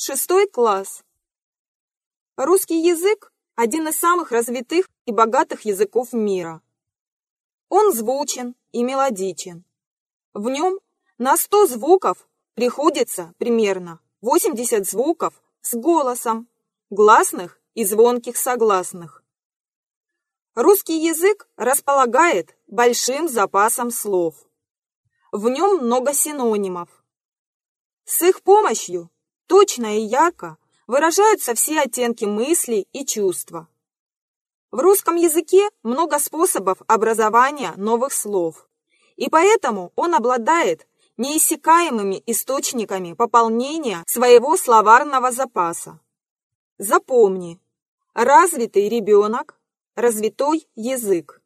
Шестой класс. Русский язык – один из самых развитых и богатых языков мира. Он звучен и мелодичен. В нем на 100 звуков приходится примерно 80 звуков с голосом, гласных и звонких согласных. Русский язык располагает большим запасом слов. В нем много синонимов. С их помощью точно и ярко выражаются все оттенки мыслей и чувства. В русском языке много способов образования новых слов, и поэтому он обладает неиссякаемыми источниками пополнения своего словарного запаса. Запомни, развитый ребенок, развитой язык.